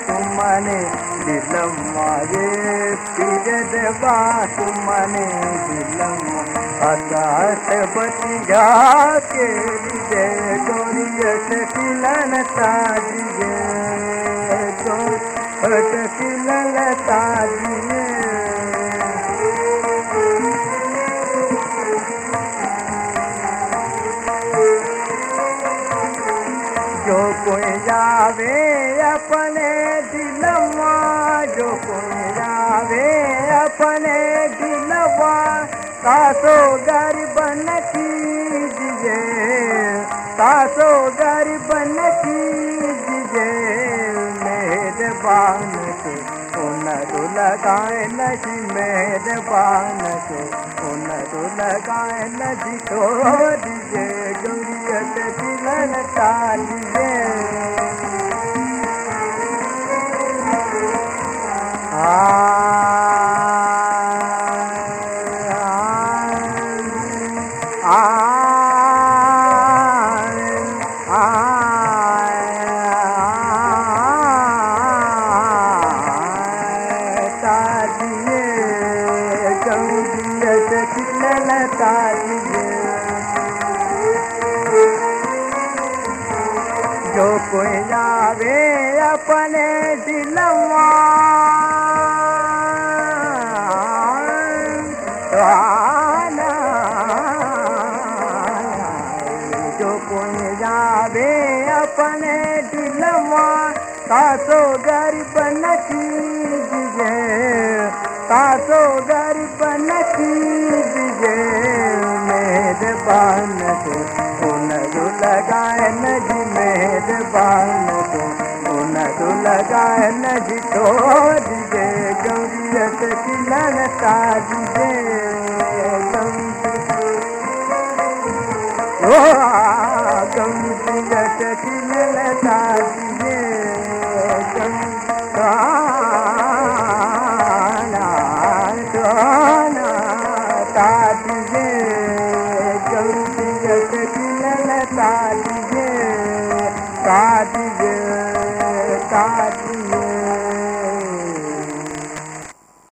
सुमने दिलम मारे पीर देवा सुमने दिलम असात बतिया के दे गोरियत किलन ताजिए ताजिए जो दिलवा जो कोई अपने दिलवा। तासो गरीबन कीजिए तासो गरीबन कीजिए दीजिए गौरियत दिलन तालिए जो कोई जावे अपने दिलवा वाला जो कोई जावे दिलवा तासो गरीब कीजिए तासो गरीब कीजिए मेहरबान को उनर लगाए नजी मेहरबान को उनर लगाए नजी तो दीजे गौरियत किलन ताजिए ओ गौरियत किलन ताजिए